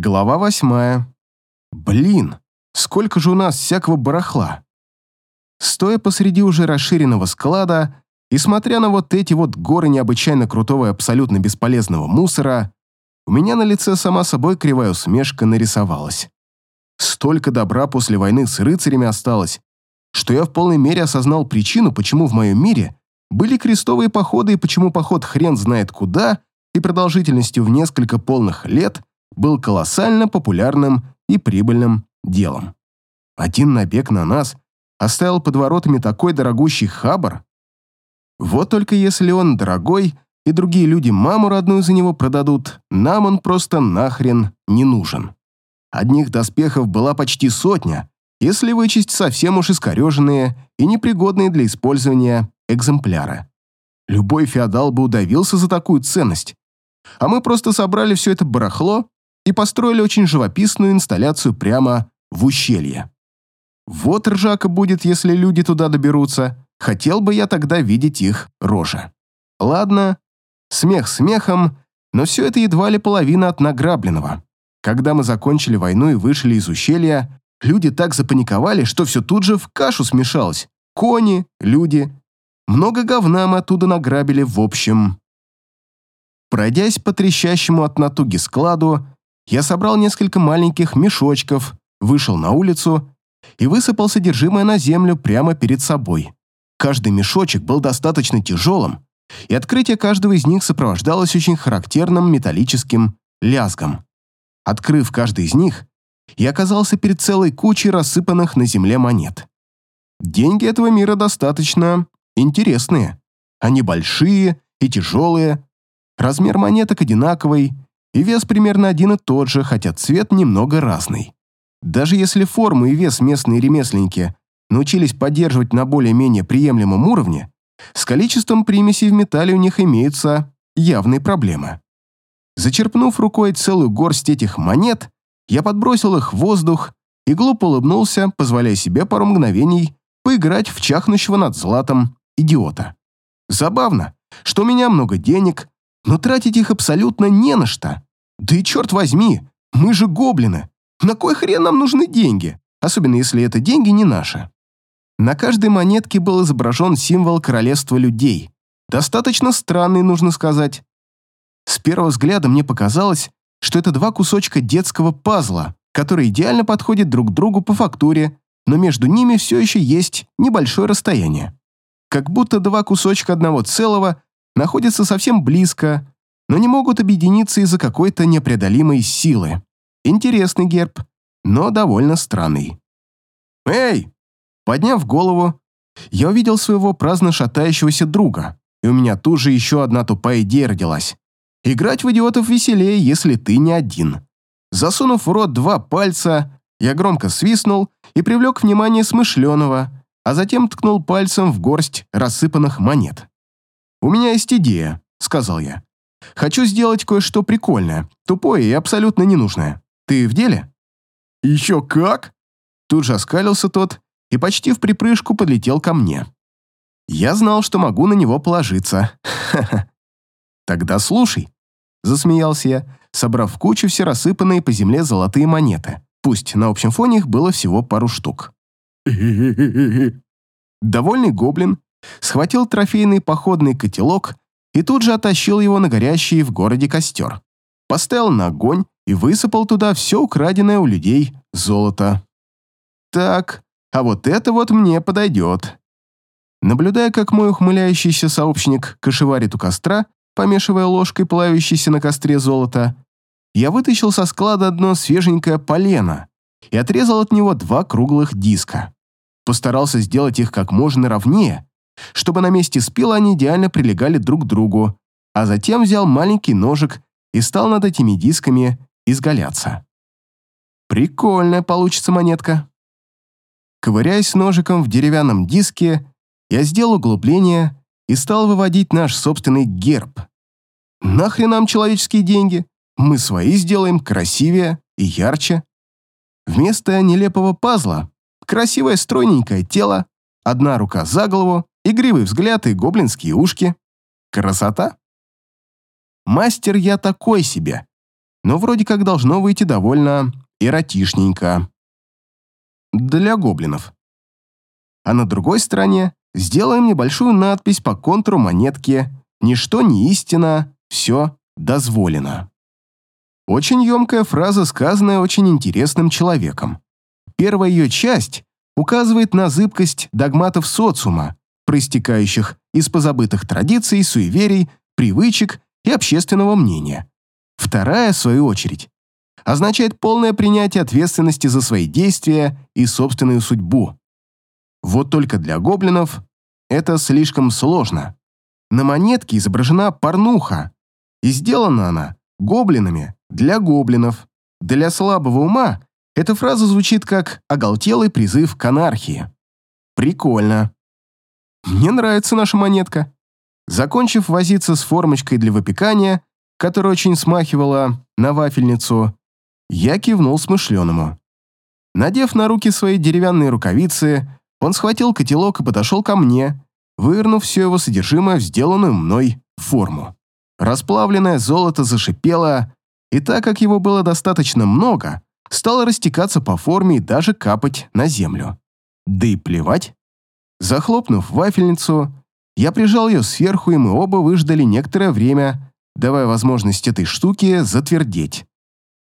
Глава восьмая. Блин, сколько же у нас всякого барахла. Стоя посреди уже расширенного склада и смотря на вот эти вот горы необычайно крутого и абсолютно бесполезного мусора, у меня на лице сама собой кривая усмешка нарисовалась. Столько добра после войны с рыцарями осталось, что я в полной мере осознал причину, почему в моем мире были крестовые походы и почему поход хрен знает куда и продолжительностью в несколько полных лет был колоссально популярным и прибыльным делом. Один набег на нас оставил под воротами такой дорогущий хабар. Вот только если он дорогой, и другие люди маму родную за него продадут, нам он просто нахрен не нужен. Одних доспехов была почти сотня, если вычесть совсем уж искореженные и непригодные для использования экземпляры. Любой феодал бы удавился за такую ценность. А мы просто собрали все это барахло и построили очень живописную инсталляцию прямо в ущелье. Вот ржака будет, если люди туда доберутся. Хотел бы я тогда видеть их рожи. Ладно, смех смехом, но все это едва ли половина от награбленного. Когда мы закончили войну и вышли из ущелья, люди так запаниковали, что все тут же в кашу смешалось. Кони, люди. Много говна мы оттуда награбили в общем. Пройдясь по трещащему от натуги складу, я собрал несколько маленьких мешочков, вышел на улицу и высыпал содержимое на землю прямо перед собой. Каждый мешочек был достаточно тяжелым, и открытие каждого из них сопровождалось очень характерным металлическим лязгом. Открыв каждый из них, я оказался перед целой кучей рассыпанных на земле монет. Деньги этого мира достаточно интересные. Они большие и тяжелые, размер монеток одинаковый, и вес примерно один и тот же, хотя цвет немного разный. Даже если форму и вес местные ремесленники научились поддерживать на более-менее приемлемом уровне, с количеством примесей в металле у них имеются явные проблемы. Зачерпнув рукой целую горсть этих монет, я подбросил их в воздух и глупо улыбнулся, позволяя себе пару мгновений поиграть в чахнущего над златом идиота. Забавно, что у меня много денег, но тратить их абсолютно не на что. Да и черт возьми, мы же гоблины. На кой хрен нам нужны деньги? Особенно если это деньги не наши. На каждой монетке был изображен символ королевства людей. Достаточно странный, нужно сказать. С первого взгляда мне показалось, что это два кусочка детского пазла, которые идеально подходят друг к другу по фактуре, но между ними все еще есть небольшое расстояние. Как будто два кусочка одного целого находятся совсем близко, но не могут объединиться из-за какой-то непреодолимой силы. Интересный герб, но довольно странный. «Эй!» Подняв голову, я увидел своего праздно шатающегося друга, и у меня тут же еще одна тупая идея родилась. Играть в идиотов веселее, если ты не один. Засунув в рот два пальца, я громко свистнул и привлек внимание смышленого, а затем ткнул пальцем в горсть рассыпанных монет. «У меня есть идея», — сказал я. «Хочу сделать кое-что прикольное, тупое и абсолютно ненужное. Ты в деле?» «Еще как?» Тут же оскалился тот и почти в припрыжку подлетел ко мне. Я знал, что могу на него положиться. Ха-ха. «Тогда слушай», — засмеялся я, собрав в кучу все рассыпанные по земле золотые монеты. Пусть на общем фоне их было всего пару штук. Довольный гоблин схватил трофейный походный котелок и тут же оттащил его на горящий в городе костер. Поставил на огонь и высыпал туда все украденное у людей золото. Так, а вот это вот мне подойдет. Наблюдая, как мой ухмыляющийся сообщник кошеварит у костра, помешивая ложкой плавящейся на костре золото, я вытащил со склада одно свеженькое полено и отрезал от него два круглых диска. Постарался сделать их как можно ровнее, чтобы на месте спила они идеально прилегали друг к другу, а затем взял маленький ножик и стал над этими дисками изгаляться. Прикольная получится монетка. Ковыряясь ножиком в деревянном диске, я сделал углубление и стал выводить наш собственный герб. Нахрен нам человеческие деньги? Мы свои сделаем красивее и ярче. Вместо нелепого пазла красивое стройненькое тело, одна рука за голову, игривый взгляд и гоблинские ушки. Красота? Мастер я такой себе. но вроде как должно выйти довольно эротишненько. Для гоблинов. А на другой стороне сделаем небольшую надпись по контуру монетки «Ничто не истина, все дозволено». Очень емкая фраза, сказанная очень интересным человеком. Первая ее часть указывает на зыбкость догматов социума, проистекающих из позабытых традиций, суеверий, привычек и общественного мнения. Вторая, в свою очередь, означает полное принятие ответственности за свои действия и собственную судьбу. Вот только для гоблинов это слишком сложно. На монетке изображена порнуха, и сделана она гоблинами для гоблинов. Для слабого ума эта фраза звучит как оголтелый призыв к анархии. Прикольно. Мне нравится наша монетка. Закончив возиться с формочкой для выпекания, которая очень смахивала на вафельницу, я кивнул смышленому. Надев на руки свои деревянные рукавицы, он схватил котелок и подошел ко мне, вывернув все его содержимое в сделанную мной форму. Расплавленное золото зашипело, и так как его было достаточно много, стало растекаться по форме и даже капать на землю. Да и плевать. Захлопнув вафельницу, я прижал ее сверху, и мы оба выждали некоторое время, давая возможность этой штуке затвердеть.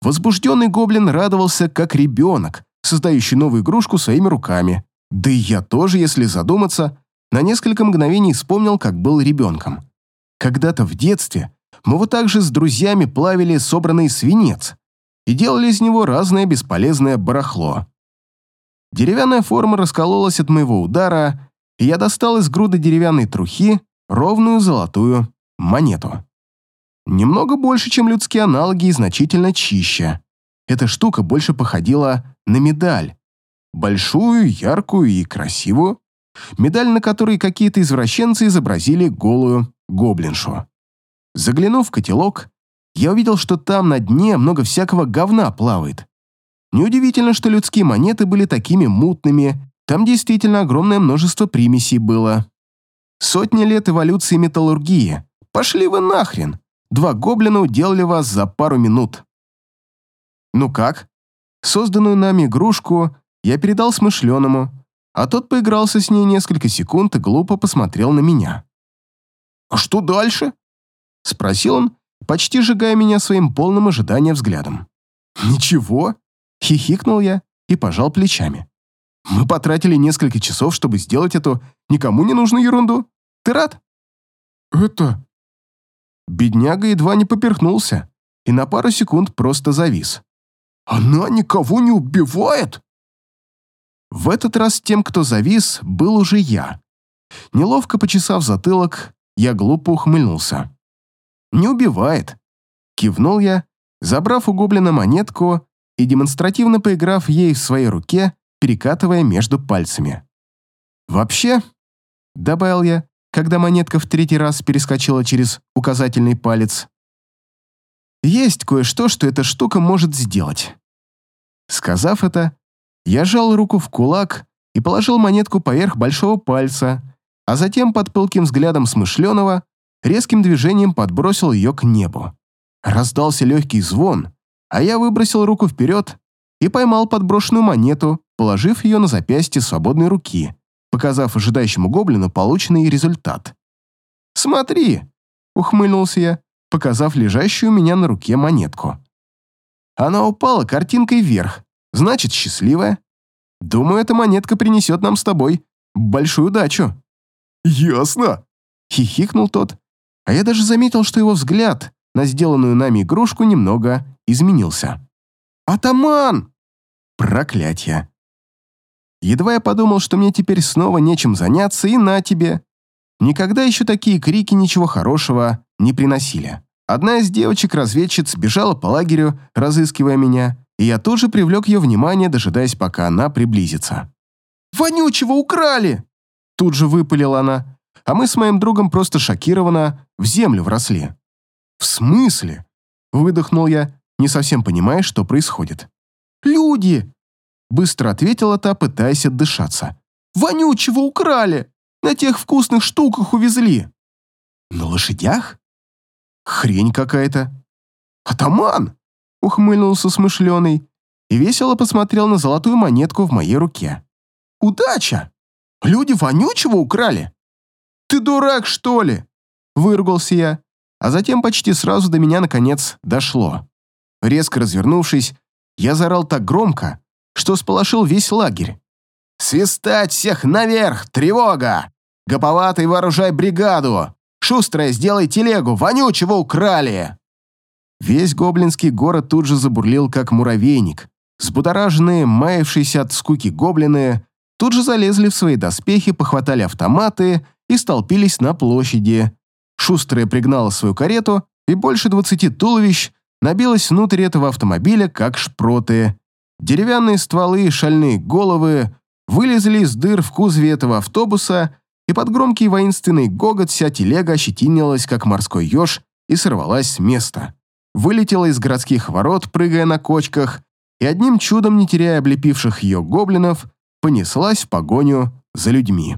Возбужденный гоблин радовался, как ребенок, создающий новую игрушку своими руками. Да и я тоже, если задуматься, на несколько мгновений вспомнил, как был ребенком. Когда-то в детстве мы вот так же с друзьями плавили собранный свинец и делали из него разное бесполезное барахло. Деревянная форма раскололась от моего удара, и я достал из груды деревянной трухи ровную золотую монету. Немного больше, чем людские аналоги, и значительно чище. Эта штука больше походила на медаль. Большую, яркую и красивую. Медаль, на которой какие-то извращенцы изобразили голую гоблиншу. Заглянув в котелок, я увидел, что там на дне много всякого говна плавает. Неудивительно, что людские монеты были такими мутными, там действительно огромное множество примесей было. Сотни лет эволюции металлургии. Пошли вы нахрен! Два гоблина уделали вас за пару минут. Ну как? Созданную нами игрушку я передал смышленому, а тот поигрался с ней несколько секунд и глупо посмотрел на меня. «А что дальше?» — спросил он, почти сжигая меня своим полным ожиданием взглядом. «Ничего», — хихикнул я и пожал плечами. «Мы потратили несколько часов, чтобы сделать эту никому не нужную ерунду. Ты рад?» «Это...» Бедняга едва не поперхнулся и на пару секунд просто завис. «Она никого не убивает?» В этот раз тем, кто завис, был уже я. Неловко почесав затылок, я глупо ухмыльнулся. «Не убивает», — кивнул я, забрав у гоблина монетку и демонстративно поиграв ей в своей руке, перекатывая между пальцами. «Вообще», — добавил я, когда монетка в третий раз перескочила через указательный палец, «есть кое-что, что эта штука может сделать». Сказав это, я сжал руку в кулак и положил монетку поверх большого пальца, а затем под пылким взглядом смышленого резким движением подбросил ее к небу. Раздался легкий звон, а я выбросил руку вперед и поймал подброшенную монету, положив ее на запястье свободной руки, показав ожидающему гоблину полученный результат. «Смотри!» — ухмыльнулся я, показав лежащую у меня на руке монетку. Она упала картинкой вверх, значит, счастливая. Думаю, эта монетка принесет нам с тобой большую удачу. «Ясно!» — хихикнул тот, а я даже заметил, что его взгляд на сделанную нами игрушку немного изменился. «Атаман!» Проклятье. Едва я подумал, что мне теперь снова нечем заняться, и на тебе. Никогда еще такие крики ничего хорошего не приносили. Одна из девочек-разведчиц бежала по лагерю, разыскивая меня, и я тоже привлек ее внимание, дожидаясь, пока она приблизится. «Вонючего украли!» Тут же выпалила она, а мы с моим другом просто шокированно в землю вросли. «В смысле?» – выдохнул я, не совсем понимая, что происходит. «Люди!» – быстро ответила та, пытаясь отдышаться. «Вонючего украли! На тех вкусных штуках увезли!» «На лошадях?» «Хрень какая-то!» «Атаман!» ухмыльнулся смышленый и весело посмотрел на золотую монетку в моей руке. «Удача! Люди вонючего украли!» «Ты дурак, что ли?» – выругался я, а затем почти сразу до меня, наконец, дошло. Резко развернувшись, я заорал так громко, что сполошил весь лагерь. «Свистать всех наверх! Тревога! Гоповатый вооружай бригаду! Шустрая, сделай телегу! Вонючего украли!» Весь гоблинский город тут же забурлил, как муравейник. Сбудораженные, маявшиеся от скуки гоблины, тут же залезли в свои доспехи, похватали автоматы и столпились на площади. Шустрая пригнала свою карету, и больше двадцати туловищ набилось внутрь этого автомобиля, как шпроты. Деревянные стволы и шальные головы вылезли из дыр в кузове этого автобуса, и под громкий воинственный гогот вся телега ощетинилась, как морской еж, и сорвалась с места. Вылетела из городских ворот, прыгая на кочках, и одним чудом, не теряя облепивших ее гоблинов, понеслась в погоню за людьми.